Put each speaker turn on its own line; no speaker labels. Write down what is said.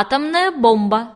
атомная бомба.